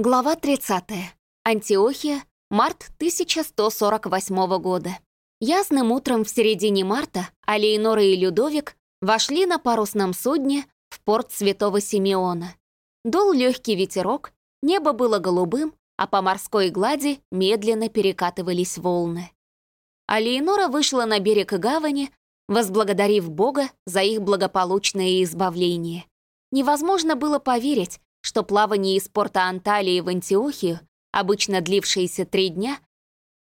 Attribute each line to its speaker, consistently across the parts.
Speaker 1: Глава 30. Антиохия, март 1148 года. Ясным утром в середине марта Алейнора и Людовик вошли на парусном судне в порт Святого Симеона. Дул легкий ветерок, небо было голубым, а по морской глади медленно перекатывались волны. Алейнора вышла на берег гавани, возблагодарив Бога за их благополучное избавление. Невозможно было поверить, что плавание из порта Анталии в Антиохию, обычно длившееся три дня,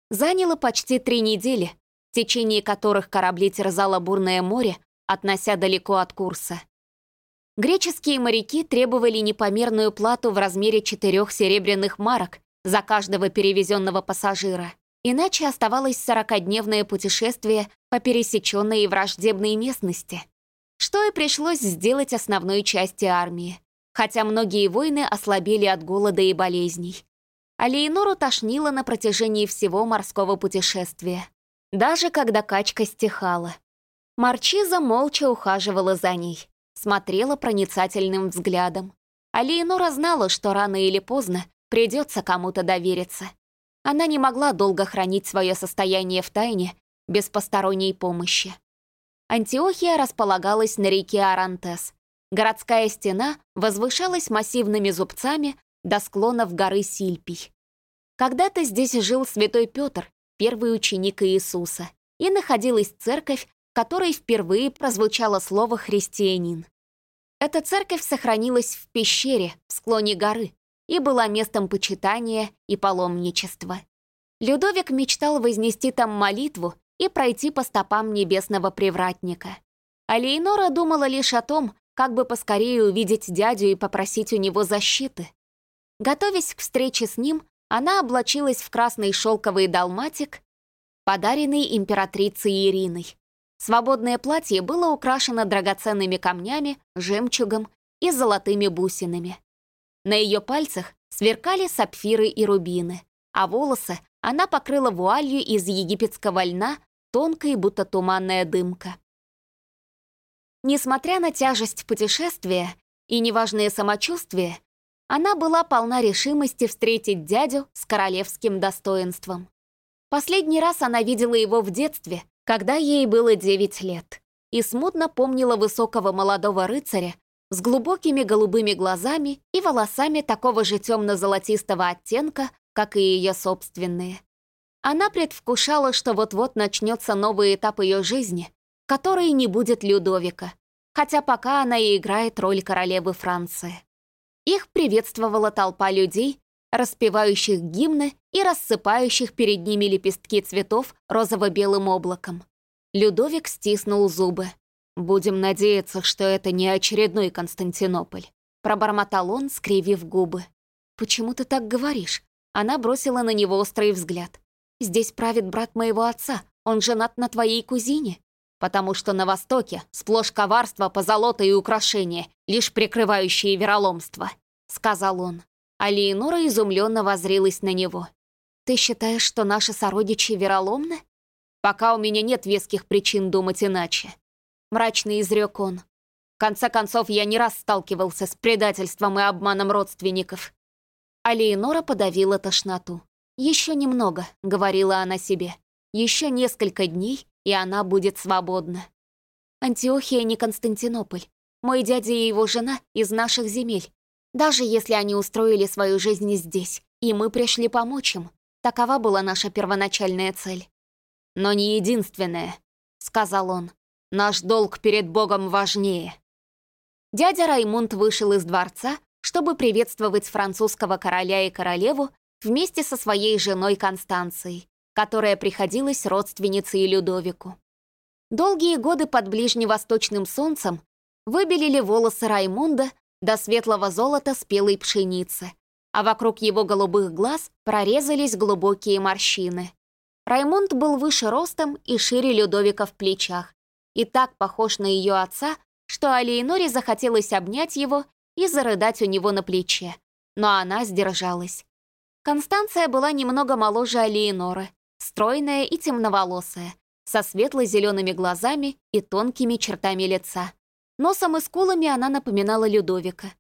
Speaker 1: заняло почти три недели, в течение которых корабли терзало бурное море, относя далеко от курса. Греческие моряки требовали непомерную плату в размере четырех серебряных марок за каждого перевезенного пассажира. Иначе оставалось сорокадневное путешествие по пересеченной и враждебной местности, что и пришлось сделать основной части армии хотя многие воины ослабели от голода и болезней. А Лейнору тошнило на протяжении всего морского путешествия, даже когда качка стихала. Марчиза молча ухаживала за ней, смотрела проницательным взглядом. А Лейнора знала, что рано или поздно придется кому-то довериться. Она не могла долго хранить свое состояние в тайне без посторонней помощи. Антиохия располагалась на реке Арантес, Городская стена возвышалась массивными зубцами до склонов горы Сильпий. Когда-то здесь жил святой Петр, первый ученик Иисуса, и находилась церковь, в которой впервые прозвучало слово «христианин». Эта церковь сохранилась в пещере, в склоне горы, и была местом почитания и паломничества. Людовик мечтал вознести там молитву и пройти по стопам небесного привратника. А Лейнора думала лишь о том, как бы поскорее увидеть дядю и попросить у него защиты. Готовясь к встрече с ним, она облачилась в красный шелковый далматик, подаренный императрицей Ириной. Свободное платье было украшено драгоценными камнями, жемчугом и золотыми бусинами. На ее пальцах сверкали сапфиры и рубины, а волосы она покрыла вуалью из египетского льна, тонкой, будто туманная дымка. Несмотря на тяжесть путешествия и неважное самочувствие, она была полна решимости встретить дядю с королевским достоинством. Последний раз она видела его в детстве, когда ей было 9 лет, и смутно помнила высокого молодого рыцаря с глубокими голубыми глазами и волосами такого же темно-золотистого оттенка, как и ее собственные. Она предвкушала, что вот-вот начнется новый этап ее жизни, которой не будет Людовика, хотя пока она и играет роль королевы Франции. Их приветствовала толпа людей, распевающих гимны и рассыпающих перед ними лепестки цветов розово-белым облаком. Людовик стиснул зубы. «Будем надеяться, что это не очередной Константинополь», пробормотал он, скривив губы. «Почему ты так говоришь?» Она бросила на него острый взгляд. «Здесь правит брат моего отца, он женат на твоей кузине потому что на Востоке сплошь коварство, позолота и украшения, лишь прикрывающие вероломство», — сказал он. А Леонора изумленно возрилась на него. «Ты считаешь, что наши сородичи вероломны?» «Пока у меня нет веских причин думать иначе», — мрачно изрек он. «В конце концов, я не раз сталкивался с предательством и обманом родственников». А Леонора подавила тошноту. «Еще немного», — говорила она себе. «Еще несколько дней, и она будет свободна. Антиохия не Константинополь. Мой дядя и его жена из наших земель. Даже если они устроили свою жизнь здесь, и мы пришли помочь им, такова была наша первоначальная цель. «Но не единственная», — сказал он. «Наш долг перед Богом важнее». Дядя Раймунд вышел из дворца, чтобы приветствовать французского короля и королеву вместе со своей женой Констанцией, которая приходилась родственницей Людовику. Долгие годы под ближневосточным солнцем выбелили волосы Раймунда до светлого золота спелой пшеницы, а вокруг его голубых глаз прорезались глубокие морщины. Раймунд был выше ростом и шире Людовика в плечах, и так похож на ее отца, что Алиеноре захотелось обнять его и зарыдать у него на плече, но она сдержалась. Констанция была немного моложе Алиеноры, стройная и темноволосая, со светло-зелеными глазами и тонкими чертами лица. Носом и скулами она напоминала Людовика.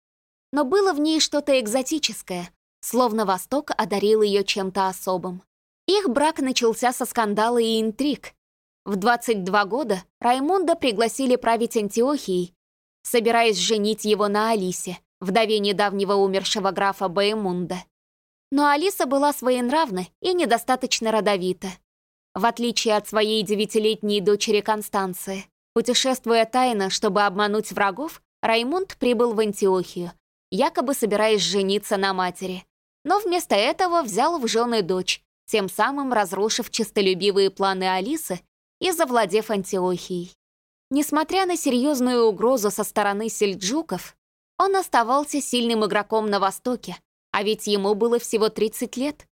Speaker 1: Но было в ней что-то экзотическое, словно Восток одарил ее чем-то особым. Их брак начался со скандала и интриг. В 22 года Раймунда пригласили править Антиохией, собираясь женить его на Алисе, вдове недавнего умершего графа Баемунда. Но Алиса была своенравна и недостаточно родовита. В отличие от своей девятилетней дочери Констанции, путешествуя тайно, чтобы обмануть врагов, Раймунд прибыл в Антиохию, якобы собираясь жениться на матери. Но вместо этого взял в жены дочь, тем самым разрушив честолюбивые планы Алисы и завладев Антиохией. Несмотря на серьезную угрозу со стороны сельджуков, он оставался сильным игроком на Востоке, а ведь ему было всего 30 лет.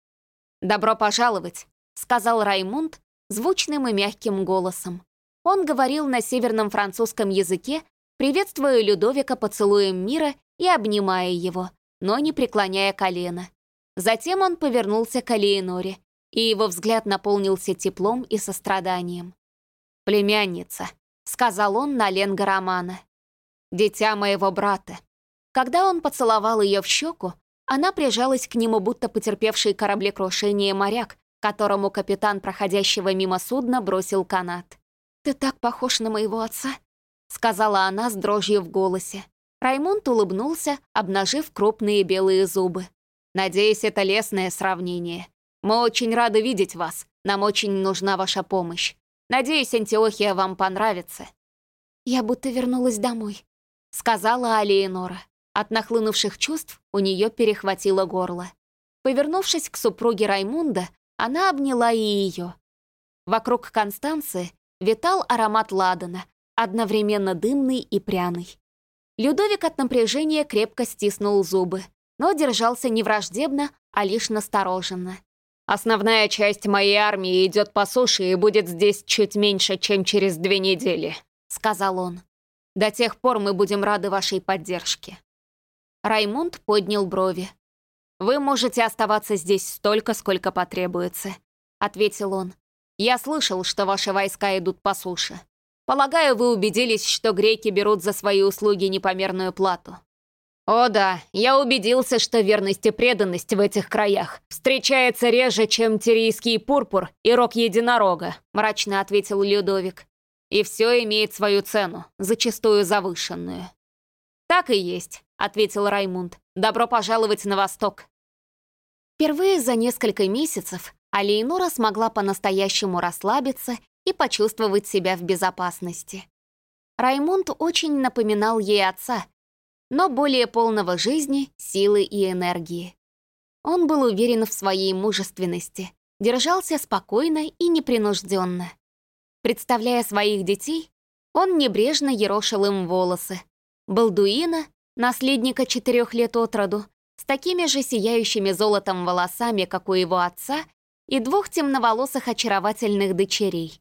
Speaker 1: «Добро пожаловать», — сказал Раймунд звучным и мягким голосом. Он говорил на северном французском языке, приветствуя Людовика поцелуем мира и обнимая его, но не преклоняя колено. Затем он повернулся к Алиеноре, и его взгляд наполнился теплом и состраданием. «Племянница», — сказал он на Ленга Романа. «Дитя моего брата». Когда он поцеловал ее в щеку, она прижалась к нему, будто потерпевший кораблекрушение моряк, которому капитан проходящего мимо судна бросил канат. «Ты так похож на моего отца», — сказала она с дрожью в голосе. Раймонд улыбнулся, обнажив крупные белые зубы. «Надеюсь, это лесное сравнение. Мы очень рады видеть вас. Нам очень нужна ваша помощь. Надеюсь, Антиохия вам понравится». «Я будто вернулась домой», — сказала Алиенора. От нахлынувших чувств у нее перехватило горло. Повернувшись к супруге Раймунда, она обняла и ее. Вокруг Констанции витал аромат ладана, одновременно дымный и пряный. Людовик от напряжения крепко стиснул зубы, но держался не враждебно, а лишь настороженно. «Основная часть моей армии идет по суше и будет здесь чуть меньше, чем через две недели», — сказал он. «До тех пор мы будем рады вашей поддержке». Раймунд поднял брови. «Вы можете оставаться здесь столько, сколько потребуется», — ответил он. «Я слышал, что ваши войска идут по суше. Полагаю, вы убедились, что греки берут за свои услуги непомерную плату». «О да, я убедился, что верность и преданность в этих краях встречается реже, чем тирийский пурпур и рог единорога», — мрачно ответил Людовик. «И все имеет свою цену, зачастую завышенную». «Так и есть», — ответил Раймунд. «Добро пожаловать на Восток». Впервые за несколько месяцев Алейнора смогла по-настоящему расслабиться и почувствовать себя в безопасности. Раймунд очень напоминал ей отца, но более полного жизни, силы и энергии. Он был уверен в своей мужественности, держался спокойно и непринужденно. Представляя своих детей, он небрежно ерошил им волосы, Балдуина, наследника четырех лет от роду, с такими же сияющими золотом волосами, как у его отца, и двух темноволосых очаровательных дочерей.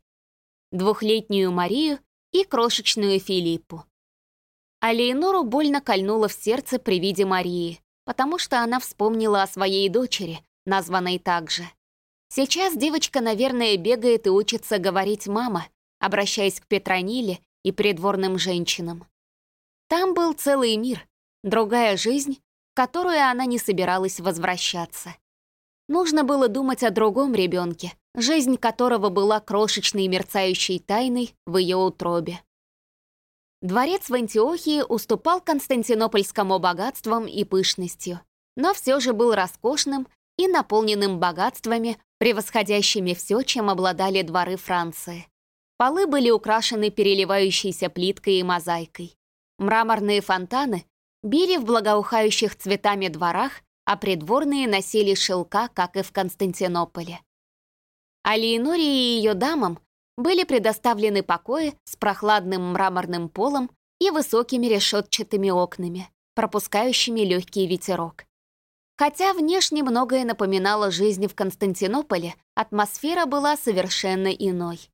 Speaker 1: Двухлетнюю Марию и крошечную Филиппу. А Лейнору больно кольнуло в сердце при виде Марии, потому что она вспомнила о своей дочери, названной также. Сейчас девочка, наверное, бегает и учится говорить «мама», обращаясь к Петрониле и придворным женщинам. Там был целый мир, другая жизнь, в которую она не собиралась возвращаться. Нужно было думать о другом ребенке, жизнь которого была крошечной мерцающей тайной в ее утробе. Дворец в Антиохии уступал константинопольскому богатствам и пышностью, но все же был роскошным и наполненным богатствами, превосходящими все, чем обладали дворы Франции. Полы были украшены переливающейся плиткой и мозаикой. Мраморные фонтаны били в благоухающих цветами дворах, а придворные носили шелка, как и в Константинополе. А Леоноре и ее дамам были предоставлены покои с прохладным мраморным полом и высокими решетчатыми окнами, пропускающими легкий ветерок. Хотя внешне многое напоминало жизнь в Константинополе, атмосфера была совершенно иной.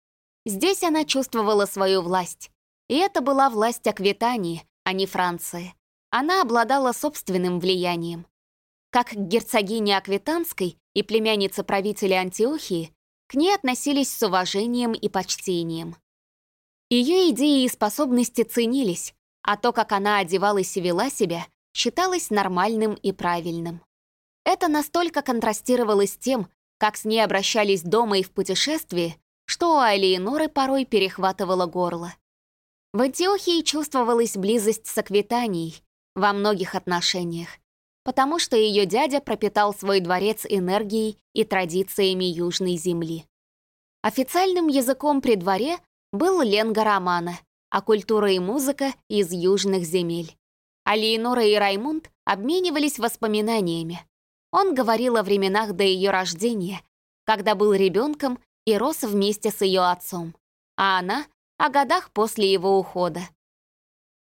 Speaker 1: Здесь она чувствовала свою власть, и это была власть Аквитании, а не Франции. Она обладала собственным влиянием. Как герцогиня Аквитанской и племянница правителя Антиохии, к ней относились с уважением и почтением. Ее идеи и способности ценились, а то, как она одевалась и вела себя, считалось нормальным и правильным. Это настолько контрастировало с тем, как с ней обращались дома и в путешествии, что у Алиеноры порой перехватывало горло. В Антиохии чувствовалась близость с Аквитанией во многих отношениях, потому что ее дядя пропитал свой дворец энергией и традициями Южной Земли. Официальным языком при дворе был ленга романа, а культура и музыка из южных земель. А Леонора и Раймунд обменивались воспоминаниями. Он говорил о временах до ее рождения, когда был ребенком и рос вместе с ее отцом, а она — о годах после его ухода.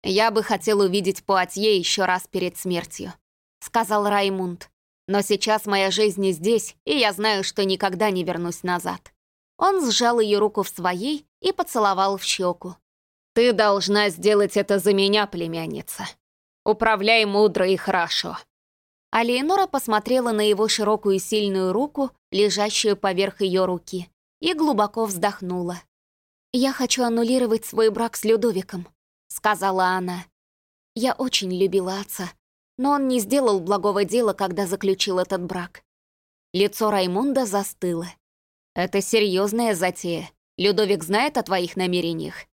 Speaker 1: «Я бы хотел увидеть Пуатье еще раз перед смертью», — сказал Раймунд. «Но сейчас моя жизнь здесь, и я знаю, что никогда не вернусь назад». Он сжал ее руку в своей и поцеловал в щеку. «Ты должна сделать это за меня, племянница. Управляй мудро и хорошо». А Леонора посмотрела на его широкую сильную руку, лежащую поверх ее руки, и глубоко вздохнула. «Я хочу аннулировать свой брак с Людовиком», — сказала она. «Я очень любила отца, но он не сделал благого дела, когда заключил этот брак». Лицо Раймунда застыло. «Это серьезная затея. Людовик знает о твоих намерениях?»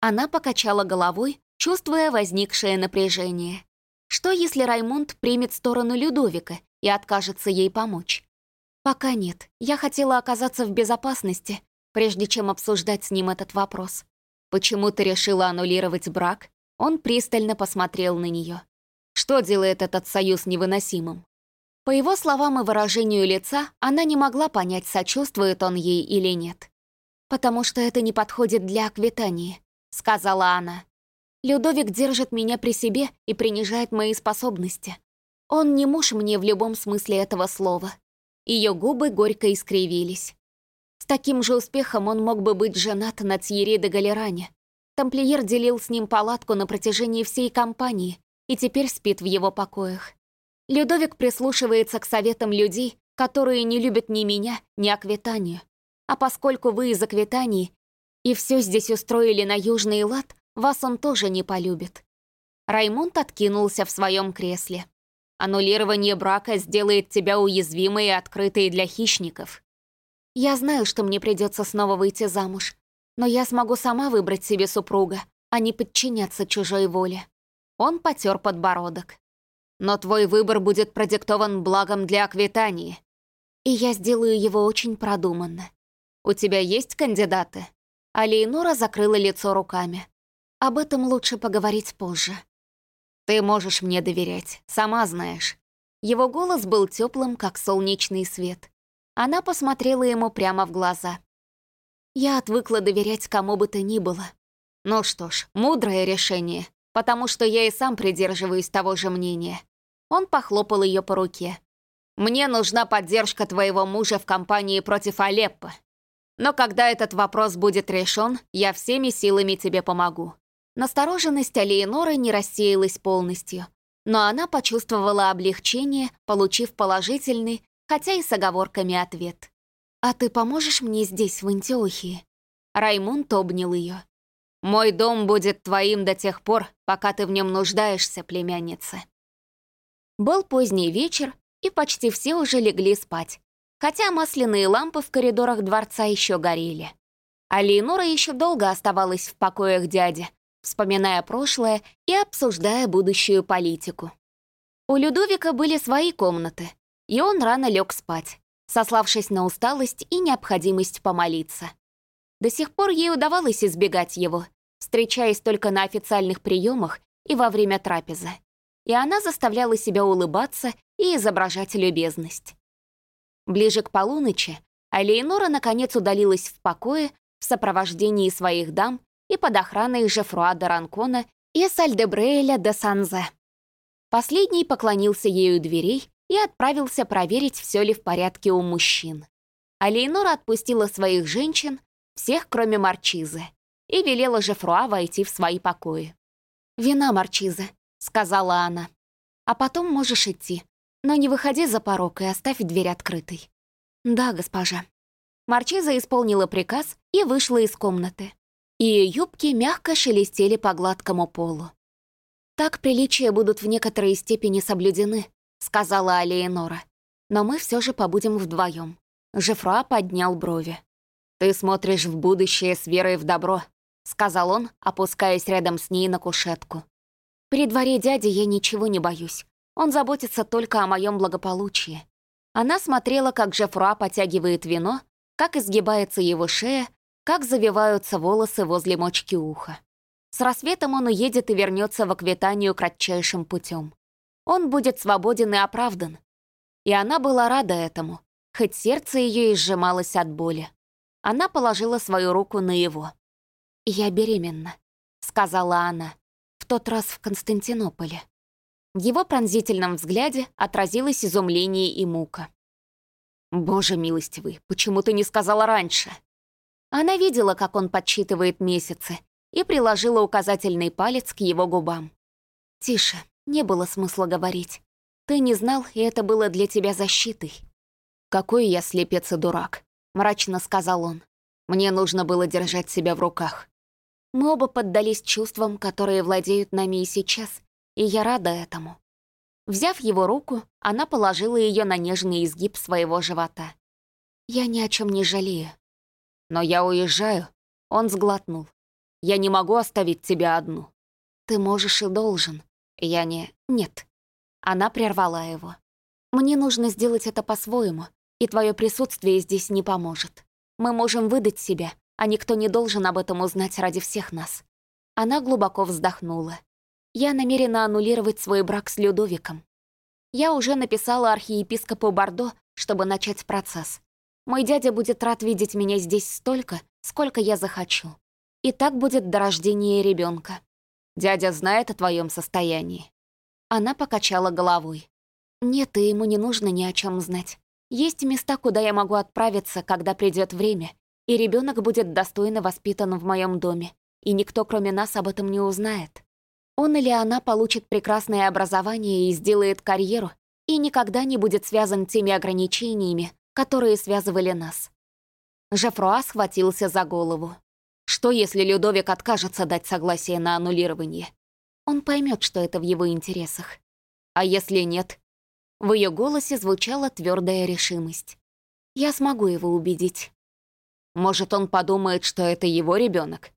Speaker 1: Она покачала головой, чувствуя возникшее напряжение. Что, если Раймунд примет сторону Людовика и откажется ей помочь? Пока нет. Я хотела оказаться в безопасности, прежде чем обсуждать с ним этот вопрос. Почему ты решила аннулировать брак? Он пристально посмотрел на нее. Что делает этот союз невыносимым? По его словам и выражению лица, она не могла понять, сочувствует он ей или нет. «Потому что это не подходит для Аквитании», — сказала она. «Людовик держит меня при себе и принижает мои способности. Он не муж мне в любом смысле этого слова». Ее губы горько искривились. С таким же успехом он мог бы быть женат на Тьерри де Галеране. Тамплиер делил с ним палатку на протяжении всей кампании и теперь спит в его покоях. Людовик прислушивается к советам людей, которые не любят ни меня, ни Аквитанию. А поскольку вы из Аквитании и все здесь устроили на южный лад, вас он тоже не полюбит. Раймонд откинулся в своем кресле. Аннулирование брака сделает тебя уязвимой и открытой для хищников. Я знаю, что мне придется снова выйти замуж, но я смогу сама выбрать себе супруга, а не подчиняться чужой воле. Он потер подбородок. Но твой выбор будет продиктован благом для Аквитании. И я сделаю его очень продуманно. У тебя есть кандидаты?» А Лейнора закрыла лицо руками. «Об этом лучше поговорить позже». «Ты можешь мне доверять, сама знаешь». Его голос был теплым, как солнечный свет. Она посмотрела ему прямо в глаза. «Я отвыкла доверять кому бы то ни было. Ну что ж, мудрое решение потому что я и сам придерживаюсь того же мнения. Он похлопал ее по руке. «Мне нужна поддержка твоего мужа в кампании против Алеппо. Но когда этот вопрос будет решен, я всеми силами тебе помогу». Настороженность Алиеноры не рассеялась полностью, но она почувствовала облегчение, получив положительный, хотя и с оговорками ответ. «А ты поможешь мне здесь, в Антиохии?» Раймунд обнял ее. Мой дом будет твоим до тех пор, пока ты в нем нуждаешься, племянница». Был поздний вечер, и почти все уже легли спать, хотя масляные лампы в коридорах дворца еще горели. А Лейнора еще долго оставалась в покоях дяди, вспоминая прошлое и обсуждая будущую политику. У Людовика были свои комнаты, и он рано лег спать, сославшись на усталость и необходимость помолиться. До сих пор ей удавалось избегать его, встречаясь только на официальных приемах и во время трапезы. И она заставляла себя улыбаться и изображать любезность. Ближе к полуночи Алейнора наконец удалилась в покое в сопровождении своих дам и под охраной Жефруа де Ранкона и Сальдебреэля де Санзе. Последний поклонился ею дверей и отправился проверить, все ли в порядке у мужчин. Алейнора отпустила своих женщин, всех, кроме Марчизы, и велела Жефруа войти в свои покои. «Вина, Марчиза», — сказала она. «А потом можешь идти, но не выходи за порог и оставь дверь открытой». «Да, госпожа». Марчиза исполнила приказ и вышла из комнаты. Ее юбки мягко шелестели по гладкому полу. «Так приличия будут в некоторой степени соблюдены», — сказала Алеонора. но мы все же побудем вдвоем. Жефруа поднял брови. «Ты смотришь в будущее с верой в добро», — сказал он, опускаясь рядом с ней на кушетку. «При дворе дяди я ничего не боюсь. Он заботится только о моем благополучии». Она смотрела, как Жефруа потягивает вино, как изгибается его шея, как завиваются волосы возле мочки уха. С рассветом он уедет и вернется в Аквитанию кратчайшим путем. Он будет свободен и оправдан. И она была рада этому, хоть сердце ее и сжималось от боли. Она положила свою руку на его. «Я беременна», — сказала она, — «в тот раз в Константинополе». В его пронзительном взгляде отразилось изумление и мука. «Боже милостивый, почему ты не сказала раньше?» Она видела, как он подсчитывает месяцы, и приложила указательный палец к его губам. «Тише, не было смысла говорить. Ты не знал, и это было для тебя защитой». «Какой я слепец и дурак», — мрачно сказал он. «Мне нужно было держать себя в руках». Мы оба поддались чувствам, которые владеют нами и сейчас, и я рада этому. Взяв его руку, она положила ее на нежный изгиб своего живота. «Я ни о чем не жалею». «Но я уезжаю», — он сглотнул. «Я не могу оставить тебя одну». «Ты можешь и должен». «Я не... Нет». Она прервала его. «Мне нужно сделать это по-своему, и твое присутствие здесь не поможет. Мы можем выдать себя, а никто не должен об этом узнать ради всех нас». Она глубоко вздохнула. Я намерена аннулировать свой брак с Людовиком. Я уже написала архиепископу Бордо, чтобы начать процесс. Мой дядя будет рад видеть меня здесь столько, сколько я захочу. И так будет до рождения ребенка. Дядя знает о твоем состоянии. Она покачала головой. Нет, и ему не нужно ни о чем знать. Есть места, куда я могу отправиться, когда придет время, и ребенок будет достойно воспитан в моем доме, и никто, кроме нас, об этом не узнает. Он или она получит прекрасное образование и сделает карьеру, и никогда не будет связан теми ограничениями, которые связывали нас. Жефруа схватился за голову. Что, если Людовик откажется дать согласие на аннулирование? Он поймет, что это в его интересах. А если нет? В ее голосе звучала твердая решимость. Я смогу его убедить. Может, он подумает, что это его ребенок?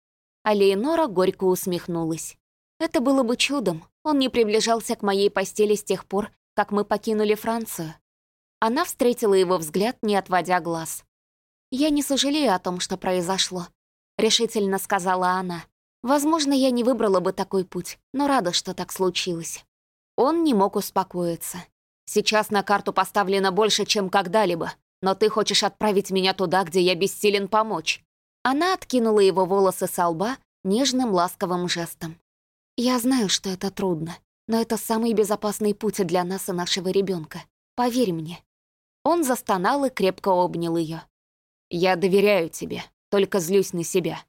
Speaker 1: А Леонора горько усмехнулась. Это было бы чудом. Он не приближался к моей постели с тех пор, как мы покинули Францию. Она встретила его взгляд, не отводя глаз. «Я не сожалею о том, что произошло», — решительно сказала она. «Возможно, я не выбрала бы такой путь, но рада, что так случилось». Он не мог успокоиться. «Сейчас на карту поставлено больше, чем когда-либо, но ты хочешь отправить меня туда, где я бессилен помочь». Она откинула его волосы со лба нежным ласковым жестом. Я знаю, что это трудно, но это самый безопасный путь для нас и нашего ребенка. Поверь мне». Он застонал и крепко обнял ее. «Я доверяю тебе, только злюсь на себя».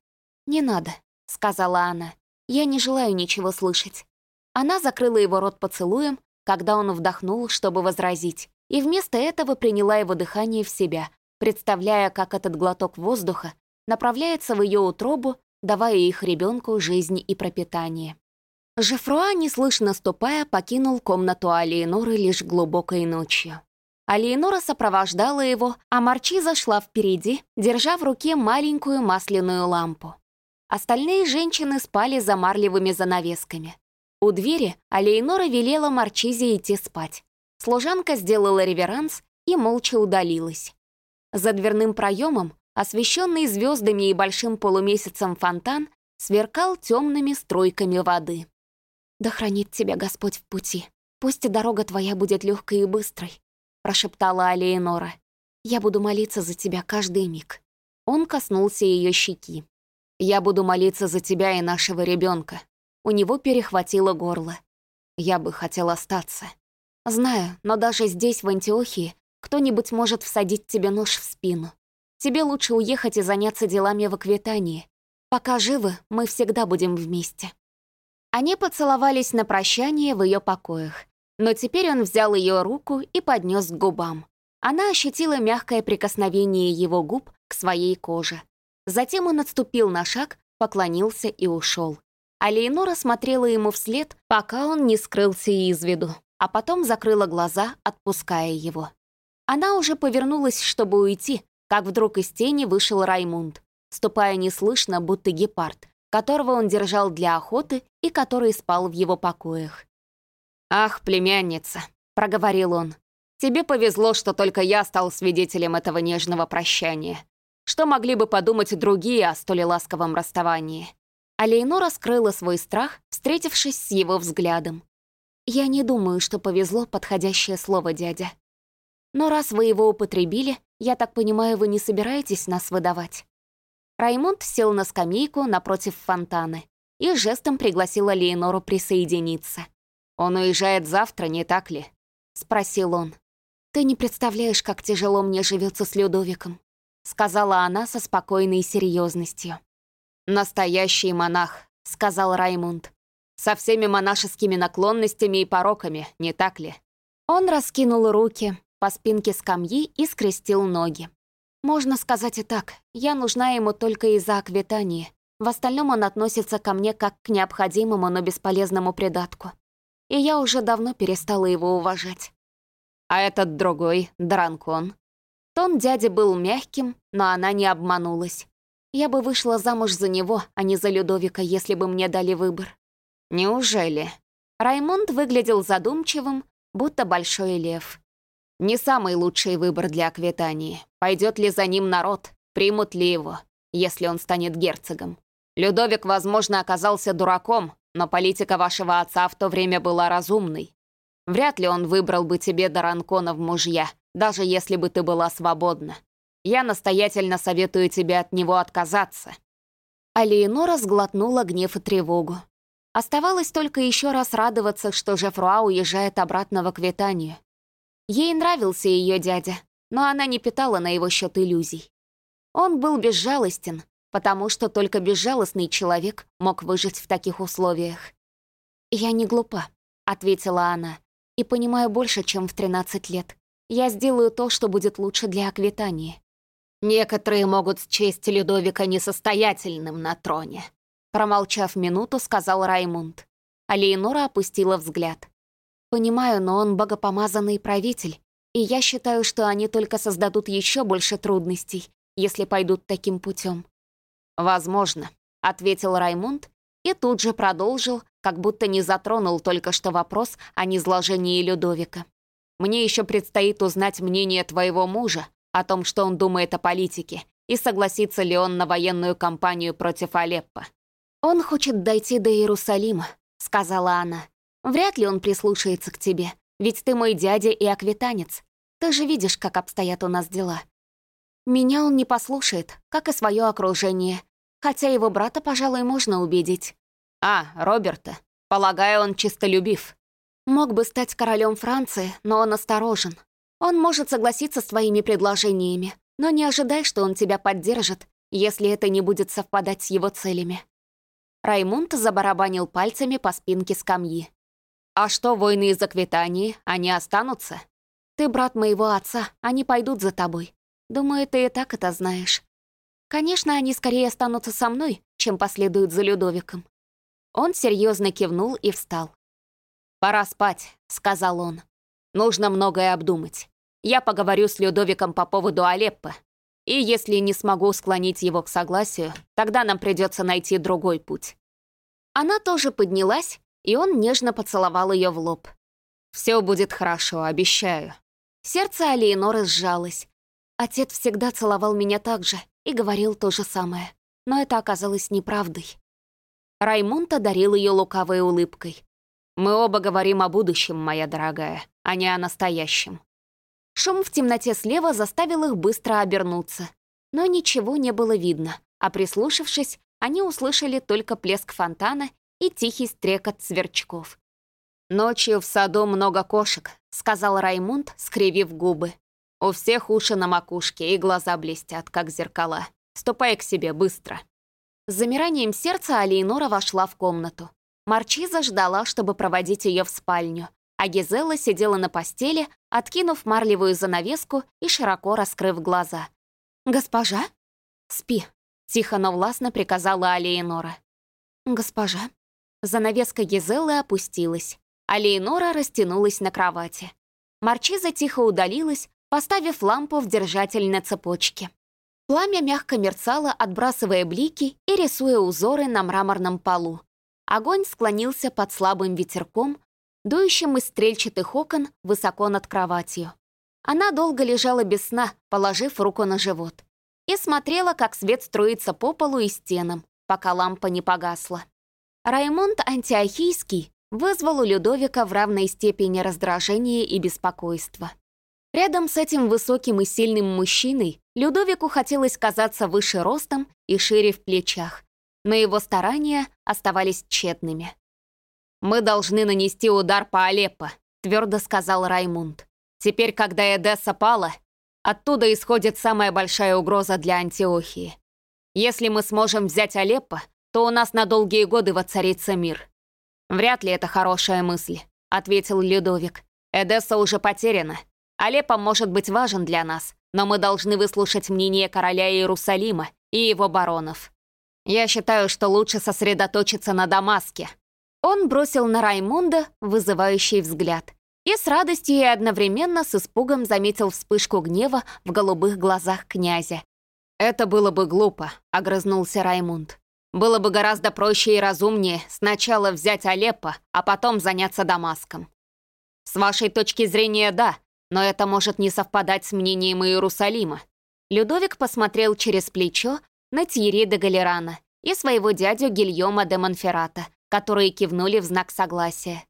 Speaker 1: «Не надо», — сказала она. «Я не желаю ничего слышать». Она закрыла его рот поцелуем, когда он вдохнул, чтобы возразить, и вместо этого приняла его дыхание в себя, представляя, как этот глоток воздуха направляется в ее утробу, давая их ребенку жизнь и пропитание. Жефруа, неслышно ступая, покинул комнату Алиеноры лишь глубокой ночью. Алиенора сопровождала его, а Марчиза шла впереди, держа в руке маленькую масляную лампу. Остальные женщины спали за марлевыми занавесками. У двери Алиенора велела Марчизе идти спать. Служанка сделала реверанс и молча удалилась. За дверным проемом, освещенный звездами и большим полумесяцем фонтан, сверкал темными струйками воды. «Да хранит тебя Господь в пути. Пусть дорога твоя будет легкой и быстрой», — прошептала Алиенора. «Я буду молиться за тебя каждый миг». Он коснулся ее щеки. «Я буду молиться за тебя и нашего ребенка. У него перехватило горло. Я бы хотел остаться. Знаю, но даже здесь, в Антиохии, кто-нибудь может всадить тебе нож в спину. Тебе лучше уехать и заняться делами в Аквитании. Пока живы, мы всегда будем вместе». Они поцеловались на прощание в ее покоях, но теперь он взял ее руку и поднес к губам. Она ощутила мягкое прикосновение его губ к своей коже. Затем он отступил на шаг, поклонился и ушел. А Лейнора смотрела ему вслед, пока он не скрылся из виду, а потом закрыла глаза, отпуская его. Она уже повернулась, чтобы уйти, как вдруг из тени вышел Раймунд, ступая неслышно, будто гепард, которого он держал для охоты и который спал в его покоях.
Speaker 2: «Ах, племянница», — проговорил он, — «тебе повезло, что только я стал свидетелем этого нежного прощания. Что могли бы подумать другие о столь ласковом расставании?»
Speaker 1: А Лейнора скрыла свой страх, встретившись с его взглядом. «Я не думаю, что повезло подходящее слово, дядя. Но раз вы его употребили, я так понимаю, вы не собираетесь нас выдавать?» Раймонд сел на скамейку напротив фонтана и жестом пригласил Лейнору присоединиться.
Speaker 2: «Он уезжает завтра, не так ли?»
Speaker 1: — спросил он. «Ты не представляешь, как тяжело мне живется с Людовиком», — сказала она со спокойной серьезностью.
Speaker 2: «Настоящий монах», — сказал Раймунд. «Со всеми монашескими наклонностями и пороками, не так ли?»
Speaker 1: Он раскинул руки по спинке скамьи и скрестил ноги. «Можно сказать и так. Я нужна ему только из-за аквитании. В остальном он относится ко мне как к необходимому, но бесполезному придатку. И я уже давно перестала его уважать».
Speaker 2: «А этот другой, Дранкон?»
Speaker 1: Тон дяди был мягким, но она не обманулась. Я бы вышла замуж за него, а не за Людовика, если бы мне дали выбор.
Speaker 2: Неужели?
Speaker 1: Раймонд выглядел задумчивым, будто большой лев.
Speaker 2: Не самый лучший выбор для Аквитании. Пойдет ли за ним народ, примут ли его, если он станет герцогом. Людовик, возможно, оказался дураком, но политика вашего отца в то время была разумной. Вряд ли он выбрал бы тебе Даранкона в мужья, даже если бы ты была свободна. Я настоятельно советую тебе от него отказаться».
Speaker 1: А Леонора сглотнула гнев и тревогу. Оставалось только еще раз радоваться, что Жефруа уезжает обратно в Аквитанию. Ей нравился ее дядя, но она не питала на его счет иллюзий. Он был безжалостен, потому что только безжалостный человек мог выжить в таких условиях. «Я не глупа», — ответила она, «и понимаю больше, чем в 13 лет. Я сделаю то, что будет лучше для Аквитании.
Speaker 2: Некоторые могут счесть Людовика несостоятельным на троне. Промолчав минуту, сказал Раймунд.
Speaker 1: А Леонора опустила взгляд. «Понимаю, но он богопомазанный правитель, и я считаю, что они только создадут еще больше трудностей, если пойдут таким путем.
Speaker 2: «Возможно», — ответил Раймунд и тут же продолжил, как будто не затронул только что вопрос о низложении Людовика. «Мне еще предстоит узнать мнение твоего мужа о том, что он думает о политике, и согласится ли он на военную кампанию против Алеппо.
Speaker 1: «Он хочет дойти до Иерусалима», — сказала она. «Вряд ли он прислушается к тебе, ведь ты мой дядя и аквитанец. Ты же видишь, как обстоят у нас дела. Меня он не послушает, как и свое окружение, хотя его брата, пожалуй, можно убедить».
Speaker 2: «А, Роберта. Полагаю, он чистолюбив».
Speaker 1: Мог бы стать королем Франции, но он осторожен. Он может согласиться с твоими предложениями, но не ожидай, что он тебя поддержит, если это не будет совпадать с его целями». Раймунд забарабанил пальцами по спинке скамьи.
Speaker 2: «А что, войны из Аквитании, они останутся?»
Speaker 1: «Ты брат моего отца, они пойдут за тобой. Думаю, ты и так это знаешь. Конечно, они скорее останутся со мной, чем последуют за Людовиком». Он серьезно кивнул и встал.
Speaker 2: «Пора спать», — сказал он. «Нужно многое обдумать. Я поговорю с Людовиком по поводу Алеппо. И если не смогу склонить его к согласию, тогда нам придется найти другой путь».
Speaker 1: Она тоже поднялась, и он нежно поцеловал ее в лоб.
Speaker 2: «Все будет хорошо, обещаю».
Speaker 1: Сердце Алиеноры сжалось. Отец всегда целовал меня так же и говорил то же самое. Но это оказалось неправдой. Раймунд одарил ее лукавой улыбкой.
Speaker 2: «Мы оба говорим о будущем, моя дорогая, а не о настоящем.
Speaker 1: Шум в темноте слева заставил их быстро обернуться. Но ничего не было видно, а прислушавшись, они услышали только плеск фонтана и тихий стрекот сверчков.
Speaker 2: «Ночью в саду много кошек», — сказал Раймунд, скривив губы. «У всех уши на макушке и глаза блестят, как зеркала. Ступай к себе быстро».
Speaker 1: С замиранием сердца Алиенора вошла в комнату. Марчиза ждала, чтобы проводить ее в спальню, а Гизелла сидела на постели, откинув марлевую занавеску и широко раскрыв глаза. «Госпожа?» «Спи», — тихо, но властно приказала Алиенора. «Госпожа?» Занавеска Гизеллы опустилась. Алиенора растянулась на кровати. Марчиза тихо удалилась, поставив лампу в держатель на цепочке. Пламя мягко мерцало, отбрасывая блики и рисуя узоры на мраморном полу. Огонь склонился под слабым ветерком, дующим из стрельчатых окон высоко над кроватью. Она долго лежала без сна, положив руку на живот, и смотрела, как свет струится по полу и стенам, пока лампа не погасла. Раймонд Антиохийский вызвал у Людовика в равной степени раздражение и беспокойство. Рядом с этим высоким и сильным мужчиной Людовику хотелось казаться выше ростом и шире в плечах, но его старания оставались тщетными. «Мы должны нанести удар по Алеппо», — твердо сказал Раймунд. «Теперь, когда Эдесса пала, оттуда исходит самая большая угроза для Антиохии. Если мы сможем взять Алеппо, то у нас на долгие годы воцарится мир». «Вряд ли это хорошая мысль», — ответил Людовик. «Эдесса уже потеряна. Алеппо может быть важен для нас, но мы должны выслушать мнение короля Иерусалима и его баронов. Я считаю, что лучше сосредоточиться на Дамаске, он бросил на Раймунда вызывающий взгляд и с радостью и одновременно с испугом заметил вспышку гнева в голубых глазах князя. «Это было бы глупо», — огрызнулся Раймунд. «Было бы гораздо проще и разумнее сначала взять Алеппо, а потом заняться Дамаском. С вашей точки зрения, да, но это может не совпадать с мнением Иерусалима». Людовик посмотрел через плечо на Тьерри де Галерана и своего дядю Гильома де Монферрата, которые кивнули в знак согласия.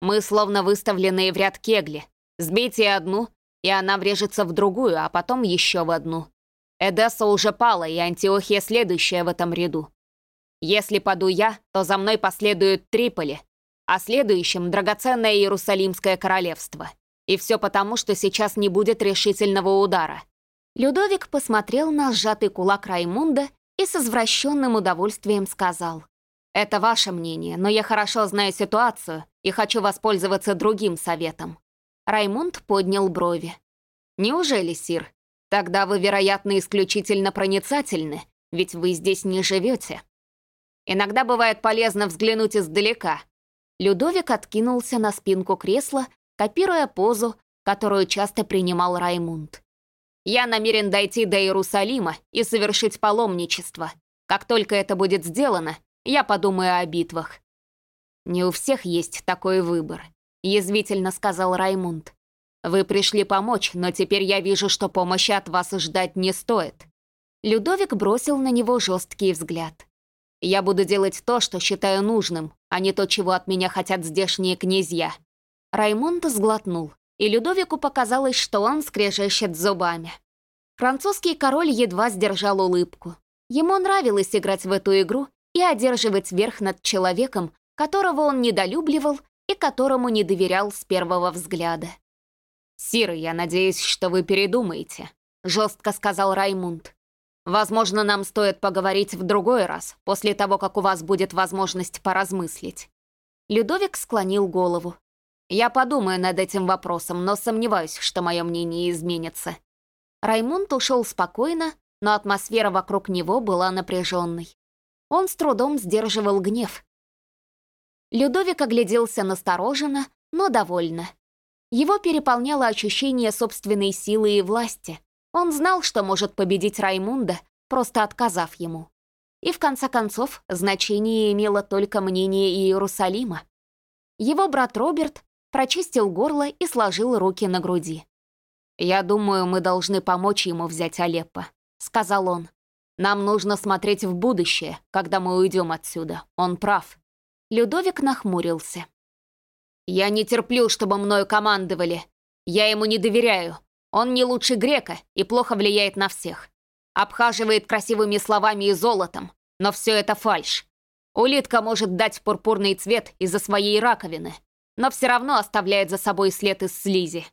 Speaker 1: «Мы словно выставленные в ряд кегли. Сбейте одну, и она врежется в другую, а потом еще в одну. Эдесса уже пала, и Антиохия следующая в этом ряду. Если паду я, то за мной последуют Триполи, а следующим — драгоценное Иерусалимское королевство. И все потому, что сейчас не будет решительного удара». Людовик посмотрел на сжатый кулак Раймунда и с извращенным удовольствием сказал. Это ваше мнение, но я хорошо знаю ситуацию и хочу воспользоваться другим советом». Раймонд поднял брови. «Неужели, Сир? Тогда вы, вероятно, исключительно проницательны, ведь вы здесь не живете. Иногда бывает полезно взглянуть издалека». Людовик откинулся на спинку кресла, копируя позу, которую часто принимал Раймунд. «Я намерен дойти до Иерусалима и совершить паломничество. Как только это будет сделано, я подумаю о битвах». «Не у всех есть такой выбор», — язвительно сказал Раймунд. «Вы пришли помочь, но теперь я вижу, что помощи от вас ждать не стоит». Людовик бросил на него жесткий взгляд. «Я буду делать то, что считаю нужным, а не то, чего от меня хотят здешние князья». Раймунд сглотнул, и Людовику показалось, что он скрежещет зубами. Французский король едва сдержал улыбку. Ему нравилось играть в эту игру, и одерживать верх над человеком, которого он недолюбливал и которому не доверял с первого взгляда. «Сир, я надеюсь, что вы передумаете», — жестко сказал Раймунд. «Возможно, нам стоит поговорить в другой раз, после того, как у вас будет возможность поразмыслить». Людовик склонил голову. «Я подумаю над этим вопросом, но сомневаюсь, что мое мнение изменится». Раймунд ушел спокойно, но атмосфера вокруг него была напряженной. Он с трудом сдерживал гнев. Людовик огляделся настороженно, но довольно. Его переполняло ощущение собственной силы и власти. Он знал, что может победить Раймунда, просто отказав ему. И в конце концов, значение имело только мнение Иерусалима. Его брат Роберт прочистил горло и сложил руки на груди. «Я думаю, мы должны помочь ему взять Алеппо», — сказал он. Нам нужно смотреть в будущее, когда мы уйдем отсюда. Он прав». Людовик нахмурился. «Я не терплю, чтобы мною командовали. Я ему не доверяю. Он не лучше грека и плохо влияет на всех. Обхаживает красивыми словами и золотом, но все это фальшь. Улитка может дать пурпурный цвет из-за своей раковины, но все равно оставляет за собой след из слизи».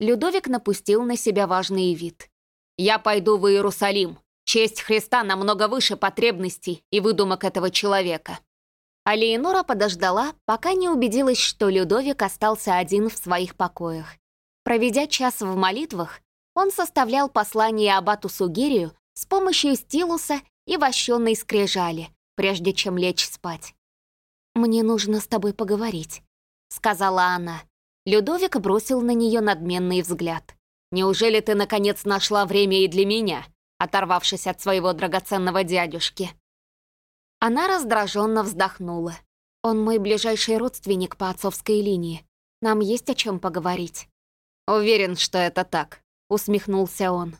Speaker 1: Людовик напустил на себя важный вид. «Я пойду в Иерусалим. Честь Христа намного выше потребностей и выдумок этого человека. А Леонора подождала, пока не убедилась, что Людовик остался один в своих покоях. Проведя час в молитвах, он составлял послание аббату Сугирию с помощью стилуса и вощенной скрижали, прежде чем лечь спать. «Мне нужно с тобой поговорить», — сказала она. Людовик бросил на нее надменный взгляд.
Speaker 2: Неужели ты, наконец, нашла время и для меня, оторвавшись от своего драгоценного дядюшки?»
Speaker 1: Она раздраженно вздохнула. «Он мой ближайший родственник по отцовской линии. Нам есть о чем поговорить».
Speaker 2: «Уверен, что это так», — усмехнулся он.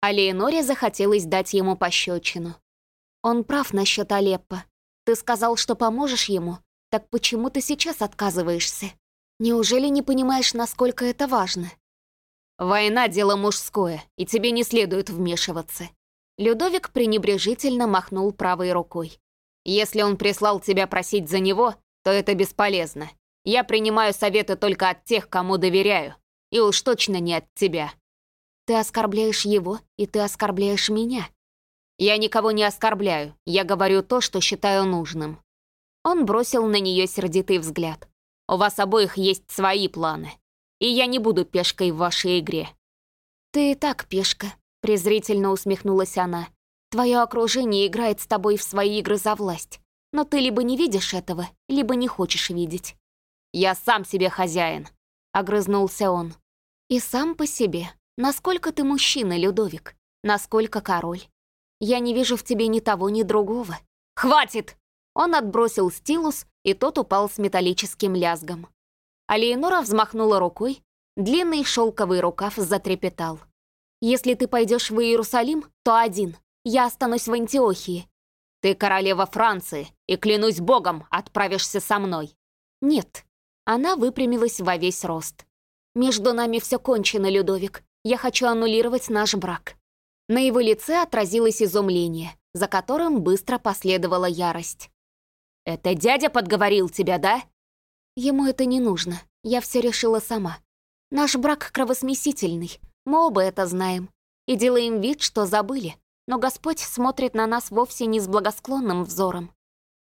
Speaker 1: А Леоноре захотелось дать ему пощечину. «Он прав насчет Алеппо. Ты сказал, что поможешь ему. Так почему ты сейчас отказываешься? Неужели не понимаешь, насколько это важно?»
Speaker 2: «Война — дело мужское, и тебе не следует вмешиваться».
Speaker 1: Людовик пренебрежительно махнул правой рукой.
Speaker 2: «Если он прислал тебя просить за него, то это бесполезно. Я принимаю советы только от тех, кому доверяю, и уж точно не от тебя».
Speaker 1: «Ты оскорбляешь его, и ты оскорбляешь меня».
Speaker 2: «Я никого не оскорбляю, я говорю то, что считаю нужным».
Speaker 1: Он бросил на нее сердитый взгляд.
Speaker 2: «У вас обоих есть свои планы и я не буду пешкой в вашей игре».
Speaker 1: «Ты и так пешка», — презрительно усмехнулась она. «Твое окружение играет с тобой в свои игры за власть. Но ты либо не видишь этого, либо не хочешь видеть».
Speaker 2: «Я сам себе хозяин», — огрызнулся он.
Speaker 1: «И сам по себе. Насколько ты мужчина, Людовик? Насколько король? Я не вижу в тебе ни того, ни другого».
Speaker 2: «Хватит!»
Speaker 1: Он отбросил стилус, и тот упал с металлическим лязгом а Леонора взмахнула рукой, длинный шелковый рукав затрепетал. «Если ты пойдешь в Иерусалим, то один. Я останусь в Антиохии».
Speaker 2: «Ты королева Франции, и, клянусь богом, отправишься со мной».
Speaker 1: «Нет». Она выпрямилась во весь рост. «Между нами все кончено, Людовик. Я хочу аннулировать наш брак». На его лице отразилось изумление, за которым быстро последовала ярость.
Speaker 2: «Это дядя подговорил тебя, да?»
Speaker 1: Ему это не нужно, я все решила сама. Наш брак кровосмесительный, мы оба это знаем. И делаем вид, что забыли, но Господь смотрит на нас вовсе не с благосклонным взором.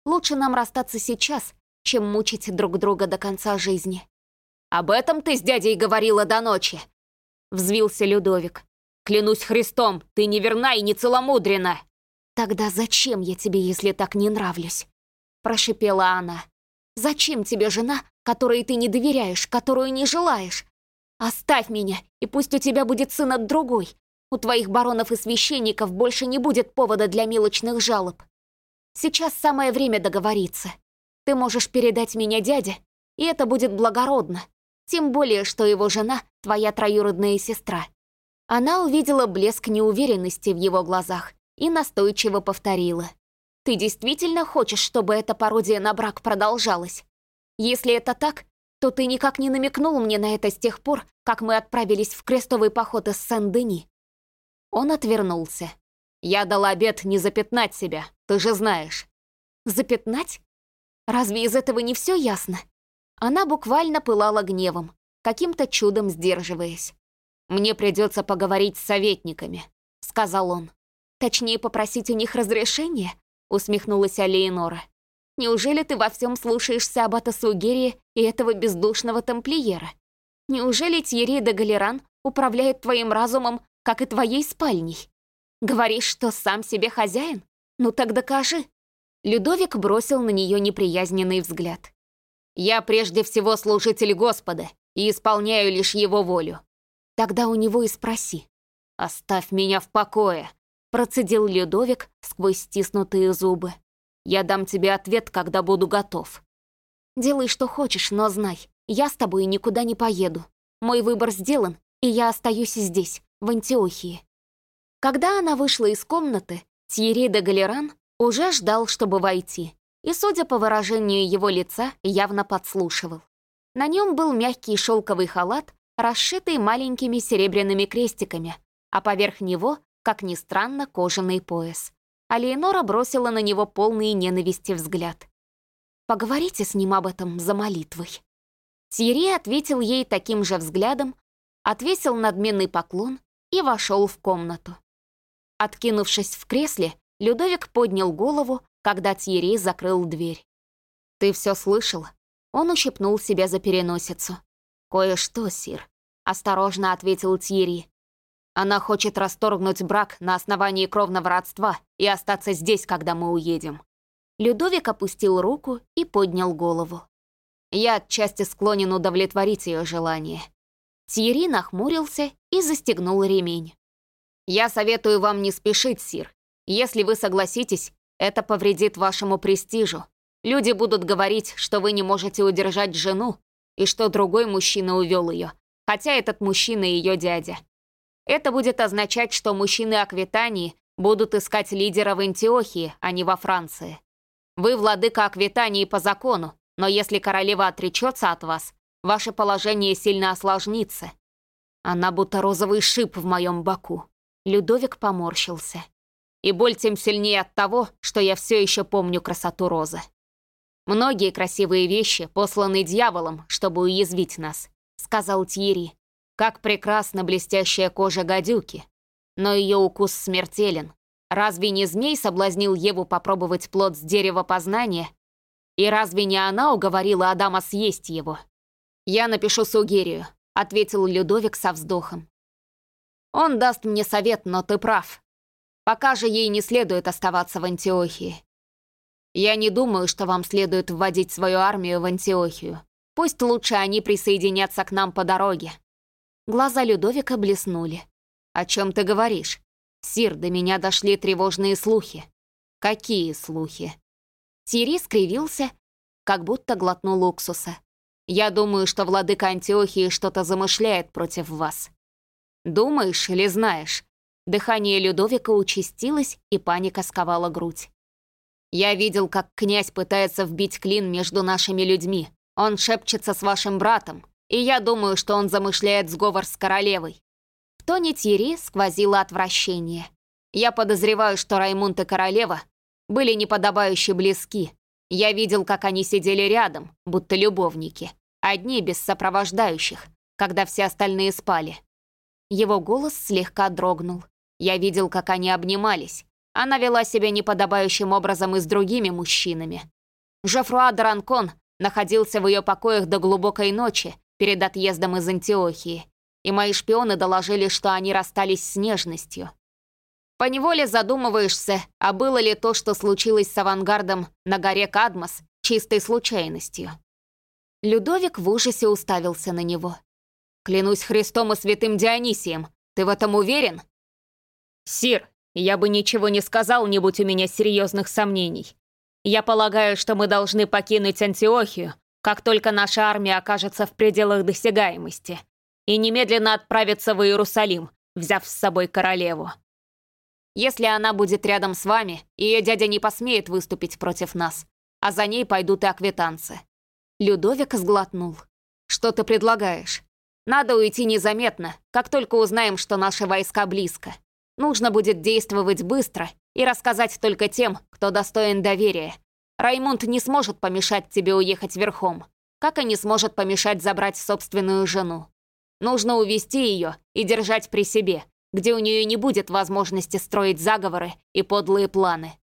Speaker 1: Лучше нам расстаться сейчас, чем мучить друг друга до конца жизни.
Speaker 2: «Об этом ты с дядей говорила до ночи!» Взвился Людовик. «Клянусь Христом, ты неверна и не целомудрена!»
Speaker 1: «Тогда зачем я тебе, если так не нравлюсь?» Прошипела она. Зачем тебе жена, которой ты не доверяешь, которую не желаешь? Оставь меня, и пусть у тебя будет сын от другой. У твоих баронов и священников больше не будет повода для мелочных жалоб. Сейчас самое время договориться. Ты можешь передать меня дяде, и это будет благородно. Тем более, что его жена — твоя троюродная сестра. Она увидела блеск неуверенности в его глазах и настойчиво повторила. Ты действительно хочешь, чтобы эта пародия на брак продолжалась? Если это так, то ты никак не намекнул мне на это с тех пор, как мы отправились в крестовый поход из Сен-Дени». Он отвернулся.
Speaker 2: «Я дал обед не запятнать себя, ты же знаешь».
Speaker 1: «Запятнать? Разве из этого не все ясно?» Она буквально пылала гневом, каким-то чудом сдерживаясь.
Speaker 2: «Мне придется поговорить с советниками», — сказал он.
Speaker 1: «Точнее, попросить у них разрешения?» — усмехнулась Алиенора. «Неужели ты во всем слушаешься Аббата Сугерия и этого бездушного тамплиера? Неужели Тьерри де Галеран управляет твоим разумом, как и твоей спальней? Говоришь, что сам себе хозяин? Ну так докажи». Людовик бросил на нее неприязненный взгляд.
Speaker 2: «Я прежде всего служитель Господа и исполняю лишь Его волю».
Speaker 1: «Тогда у него и спроси».
Speaker 2: «Оставь меня в покое»,
Speaker 1: Процедил Людовик сквозь стиснутые зубы.
Speaker 2: «Я дам тебе ответ, когда буду готов».
Speaker 1: «Делай, что хочешь, но знай, я с тобой никуда не поеду. Мой выбор сделан, и я остаюсь здесь, в Антиохии». Когда она вышла из комнаты, Тьерри де Галеран уже ждал, чтобы войти, и, судя по выражению его лица, явно подслушивал. На нем был мягкий шелковый халат, расшитый маленькими серебряными крестиками, а поверх него как ни странно, кожаный пояс. А Леонора бросила на него полный ненависти взгляд. «Поговорите с ним об этом за молитвой». Тьерри ответил ей таким же взглядом, отвесил надменный поклон и вошел в комнату. Откинувшись в кресле, Людовик поднял голову, когда Тьерри закрыл дверь. «Ты все слышал?» Он ущипнул себя за переносицу. «Кое-что, Сир», — осторожно ответил Тьерри. Она хочет расторгнуть брак на основании кровного родства и остаться здесь, когда мы уедем». Людовик опустил руку и поднял голову. «Я отчасти склонен удовлетворить ее желание. Тьерри нахмурился и застегнул ремень.
Speaker 2: «Я советую вам не спешить, Сир. Если вы согласитесь, это повредит вашему престижу. Люди будут говорить, что вы не можете удержать жену, и что другой мужчина увел ее, хотя этот мужчина ее дядя. Это будет означать, что мужчины Аквитании будут искать лидера в Антиохии, а не во Франции. Вы владыка Аквитании по закону, но если королева отречется от вас, ваше положение сильно осложнится. Она будто розовый шип в моем боку. Людовик поморщился. И боль тем сильнее от того, что я все еще помню красоту розы. Многие красивые вещи посланы дьяволом, чтобы уязвить нас, сказал Тьерри. Как прекрасна блестящая кожа гадюки. Но ее укус смертелен. Разве не змей соблазнил Еву попробовать плод с дерева познания? И разве не она уговорила Адама съесть его? «Я напишу Сугерию», — ответил Людовик со вздохом. «Он даст мне совет, но ты прав. Пока же ей не следует оставаться в Антиохии. Я не думаю, что вам следует вводить свою армию в Антиохию. Пусть лучше они присоединятся к нам по дороге».
Speaker 1: Глаза Людовика блеснули.
Speaker 2: «О чем ты говоришь? Сир, до меня дошли тревожные слухи». «Какие слухи?»
Speaker 1: Тири скривился, как будто глотнул уксуса.
Speaker 2: Я думаю, что владыка Антиохии что-то замышляет против вас. Думаешь или знаешь?»
Speaker 1: Дыхание Людовика участилось, и паника сковала грудь.
Speaker 2: «Я видел, как князь пытается вбить клин между нашими людьми. Он шепчется с вашим братом, и я думаю, что он замышляет сговор с королевой».
Speaker 1: В тоне Тьерри сквозило отвращение.
Speaker 2: «Я подозреваю, что Раймунд и королева были неподобающе близки, я видел, как они сидели рядом, будто любовники. Одни без сопровождающих, когда все остальные спали.
Speaker 1: Его голос слегка дрогнул.
Speaker 2: Я видел, как они обнимались. Она вела себя неподобающим образом и с другими мужчинами. Жофруа Дранкон находился в ее покоях до глубокой ночи, перед отъездом из Антиохии, и мои шпионы доложили, что они расстались с нежностью. Поневоле задумываешься, а было ли то, что случилось с авангардом на горе Кадмос, чистой случайностью.
Speaker 1: Людовик в ужасе уставился на него.
Speaker 2: «Клянусь Христом и святым Дионисием, ты в этом уверен?» «Сир, я бы ничего не сказал, не будь у меня серьезных сомнений. Я полагаю, что мы должны покинуть Антиохию, как только наша армия окажется в пределах досягаемости, и немедленно отправиться в Иерусалим, взяв с собой королеву. Если она будет рядом с вами, ее дядя не посмеет выступить против нас, а за ней пойдут и аквитанцы».
Speaker 1: Людовик сглотнул.
Speaker 2: «Что ты предлагаешь? Надо уйти незаметно, как только узнаем, что наши войска близко. Нужно будет действовать быстро и рассказать только тем, кто достоин доверия. Раймунд не сможет помешать тебе уехать верхом, как и не сможет помешать забрать собственную жену. Нужно увести ее и держать при себе, где у нее не будет возможности строить заговоры и подлые планы.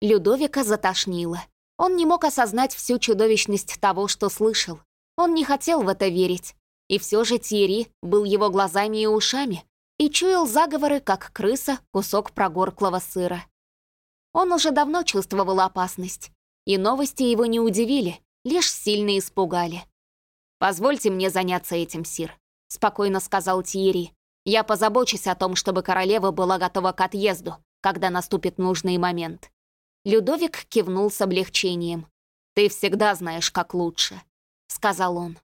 Speaker 1: Людовика затошнило. Он не мог осознать всю чудовищность того, что слышал. Он не хотел в это верить. И все же Тьерри был его глазами и ушами и чуял заговоры, как крыса, кусок прогорклого сыра. Он уже давно чувствовал опасность, и новости его не удивили, лишь сильно испугали.
Speaker 2: «Позвольте мне заняться этим, Сир», — спокойно сказал Тьерри. Я позабочусь о том, чтобы королева была готова к отъезду, когда наступит нужный момент».
Speaker 1: Людовик кивнул с облегчением.
Speaker 2: «Ты всегда знаешь, как лучше», — сказал он.